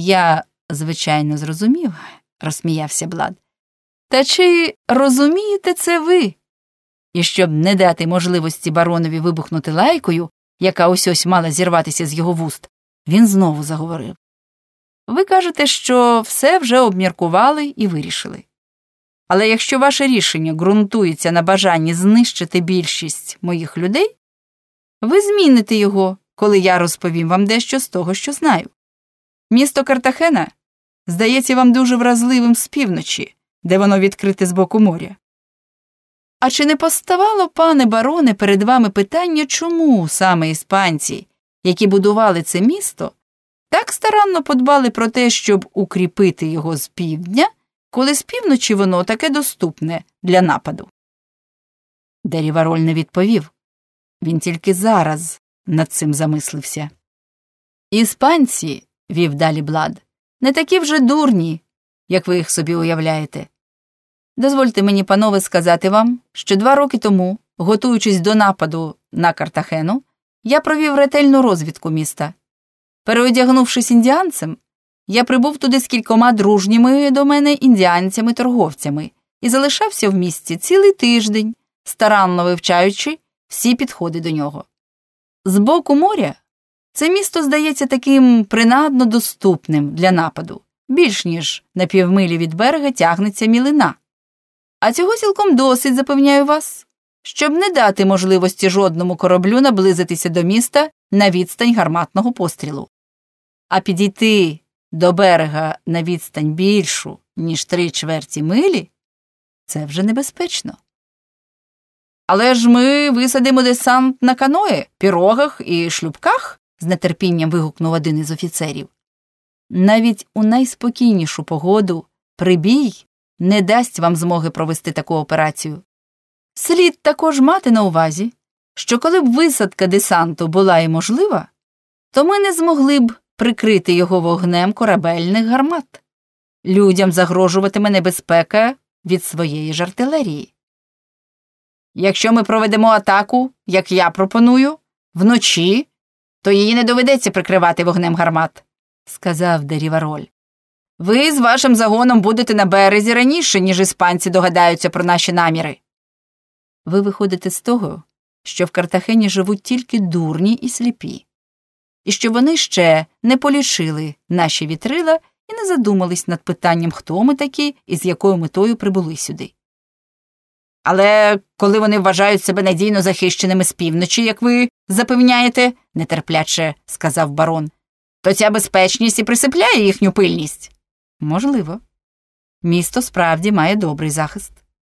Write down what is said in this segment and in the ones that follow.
Я, звичайно, зрозумів, розсміявся Блад. Та чи розумієте це ви? І щоб не дати можливості баронові вибухнути лайкою, яка ось ось мала зірватися з його вуст, він знову заговорив. Ви кажете, що все вже обміркували і вирішили. Але якщо ваше рішення ґрунтується на бажанні знищити більшість моїх людей, ви зміните його, коли я розповім вам дещо з того, що знаю. Місто Картахена здається вам дуже вразливим з півночі, де воно відкрите з боку моря. А чи не поставало, пане бароне, перед вами питання, чому саме іспанці, які будували це місто, так старанно подбали про те, щоб укріпити його з півдня, коли з півночі воно таке доступне для нападу? Дерівароль не відповів. Він тільки зараз над цим замислився. Іспанці, вів далі Блад, не такі вже дурні, як ви їх собі уявляєте. Дозвольте мені, панове, сказати вам, що два роки тому, готуючись до нападу на Картахену, я провів ретельну розвідку міста. Переодягнувшись індіанцем, я прибув туди з кількома дружніми до мене індіанцями-торговцями і залишався в місті цілий тиждень, старанно вивчаючи всі підходи до нього. З боку моря це місто здається таким принадно доступним для нападу, більш ніж на півмилі від берега тягнеться мілина. А цього цілком досить, запевняю вас, щоб не дати можливості жодному кораблю наблизитися до міста на відстань гарматного пострілу. А підійти до берега на відстань більшу, ніж три чверті милі, це вже небезпечно. Але ж ми висадимо десант на каної, пірогах і шлюбках, з нетерпінням вигукнув один із офіцерів. Навіть у найспокійнішу погоду прибій не дасть вам змоги провести таку операцію. Слід також мати на увазі, що коли б висадка десанту була і можлива, то ми не змогли б прикрити його вогнем корабельних гармат. Людям загрожуватиме небезпека від своєї ж артилерії. Якщо ми проведемо атаку, як я пропоную, вночі, то її не доведеться прикривати вогнем гармат, сказав Дерівароль. Ви з вашим загоном будете на березі раніше, ніж іспанці догадаються про наші наміри. Ви виходите з того, що в Картахені живуть тільки дурні і сліпі, і що вони ще не полічили наші вітрила і не задумались над питанням, хто ми такі і з якою метою прибули сюди. Але коли вони вважають себе надійно захищеними з півночі, як ви запевняєте, нетерпляче сказав барон, то ця безпечність і присипляє їхню пильність. Можливо. Місто справді має добрий захист.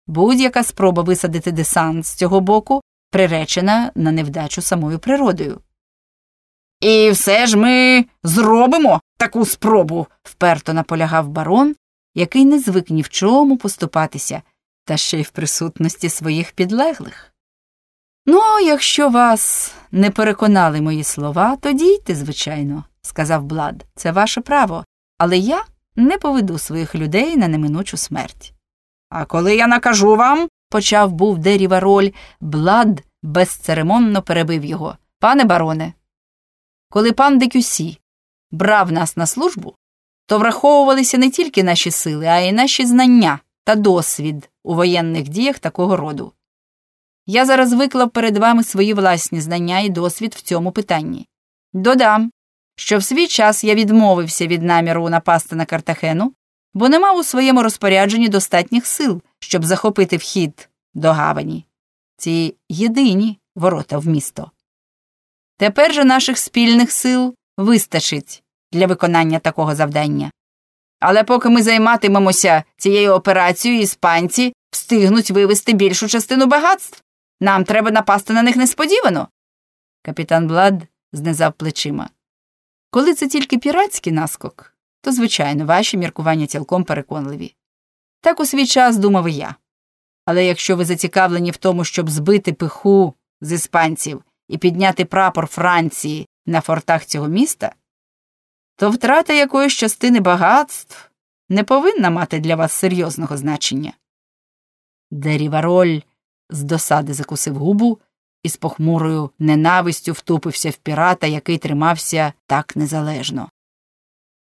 Будь-яка спроба висадити десант з цього боку приречена на невдачу самою природою. І все ж ми зробимо таку спробу, вперто наполягав барон, який не звик ні в чому поступатися, та ще й в присутності своїх підлеглих. Ну, якщо вас не переконали мої слова, то дійте, звичайно, сказав Блад. Це ваше право, але я не поведу своїх людей на неминучу смерть. А коли я накажу вам, почав був Деріва роль, Блад безцеремонно перебив його. Пане бароне, коли пан Декюсі брав нас на службу, то враховувалися не тільки наші сили, а й наші знання та досвід у воєнних діях такого роду. Я зараз виклав перед вами свої власні знання і досвід в цьому питанні. Додам, що в свій час я відмовився від наміру напасти на Картахену, бо не мав у своєму розпорядженні достатніх сил, щоб захопити вхід до гавані. Ці єдині ворота в місто. Тепер же наших спільних сил вистачить для виконання такого завдання. Але поки ми займатимемося цією операцією, іспанці встигнуть вивести більшу частину багатств. Нам треба напасти на них несподівано. Капітан Блад знизав плечима. Коли це тільки піратський наскок, то, звичайно, ваші міркування цілком переконливі. Так у свій час думав і я. Але якщо ви зацікавлені в тому, щоб збити пиху з іспанців і підняти прапор Франції на фортах цього міста, то втрата якоїсь частини багатств не повинна мати для вас серйозного значення. Дерівароль з досади закусив губу і з похмурою ненавистю втупився в пірата, який тримався так незалежно.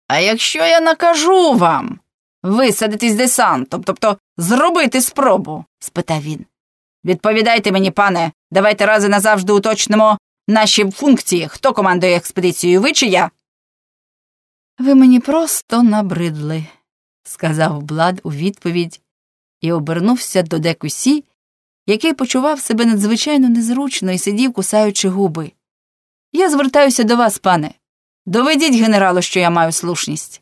А якщо я накажу вам висадитись десантом, тобто зробити спробу? спитав він. Відповідайте мені, пане, давайте рази назавжди уточнимо наші функції. Хто командує експедицією, ви чи я? Ви мені просто набридли, сказав Блад у відповідь і обернувся до декусі, який почував себе надзвичайно незручно і сидів, кусаючи губи. Я звертаюся до вас, пане. Доведіть генералу, що я маю слушність.